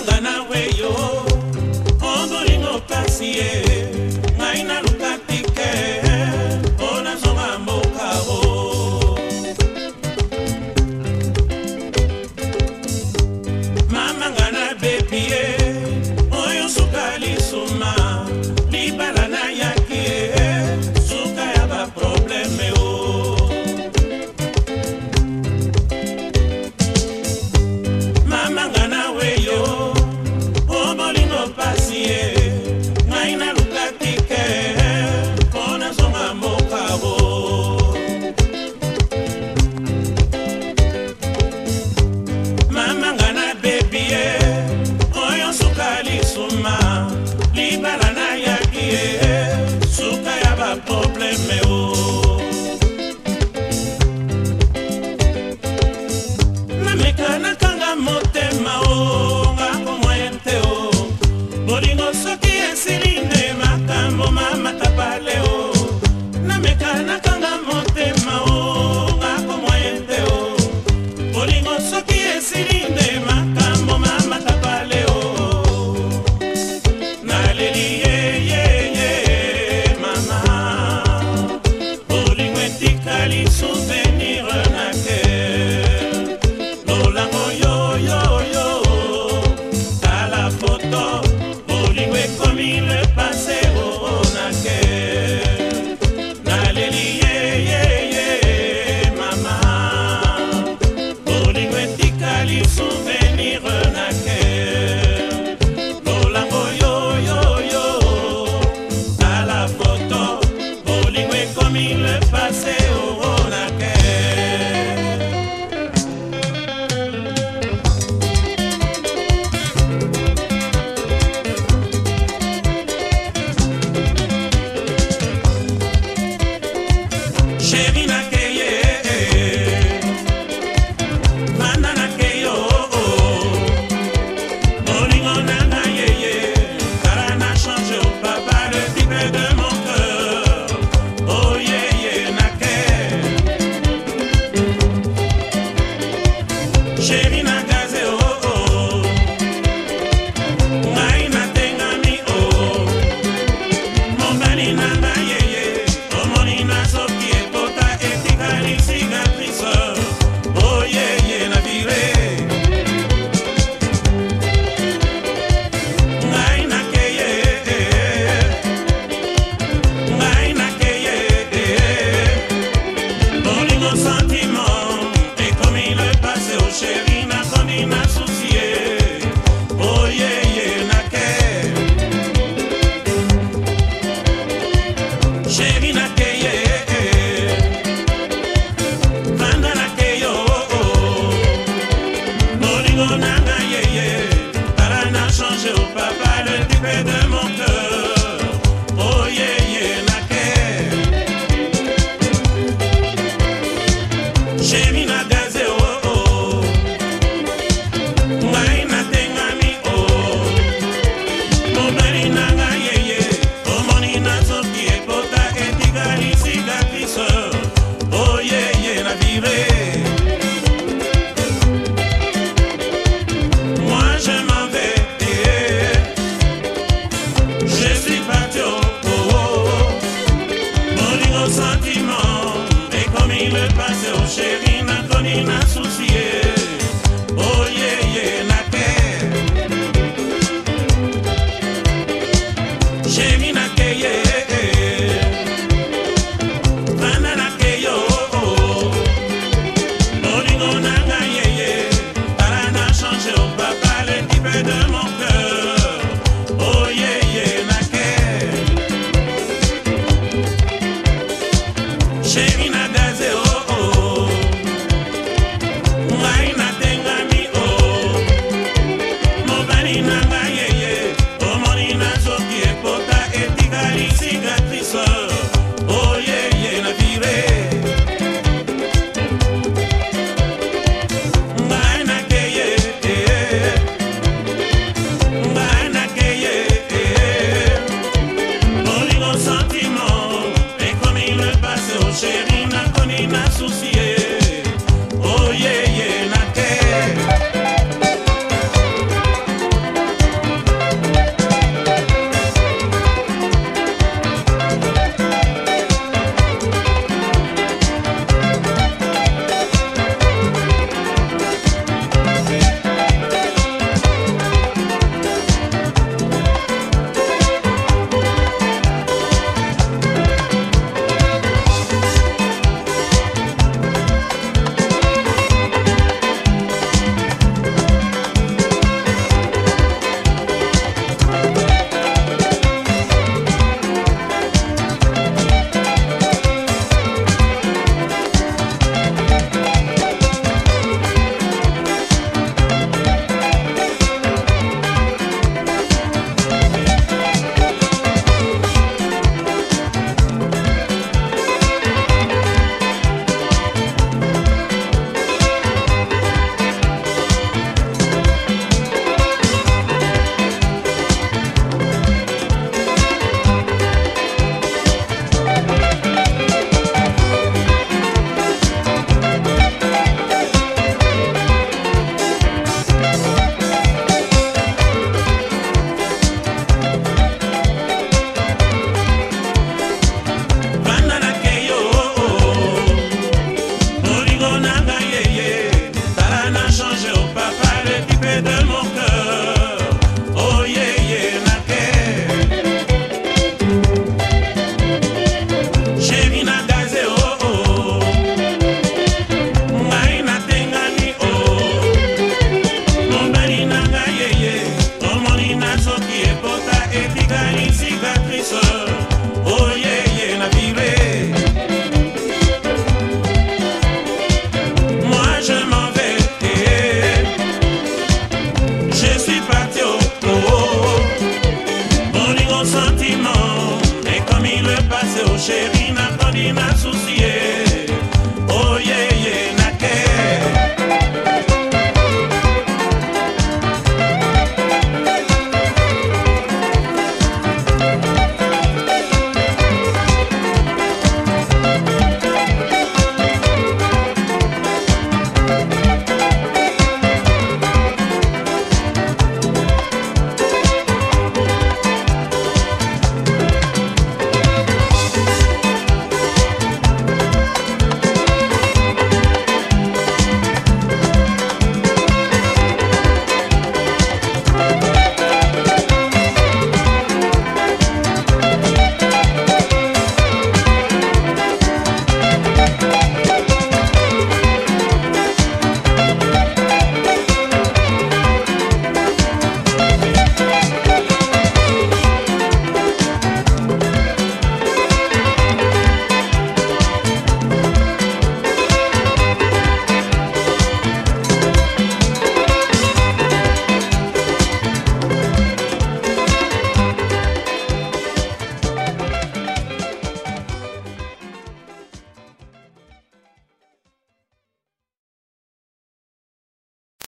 kozanga na weyo ongolingo pasi ye na me isso vem. Argentina. Chéri y me ensucié.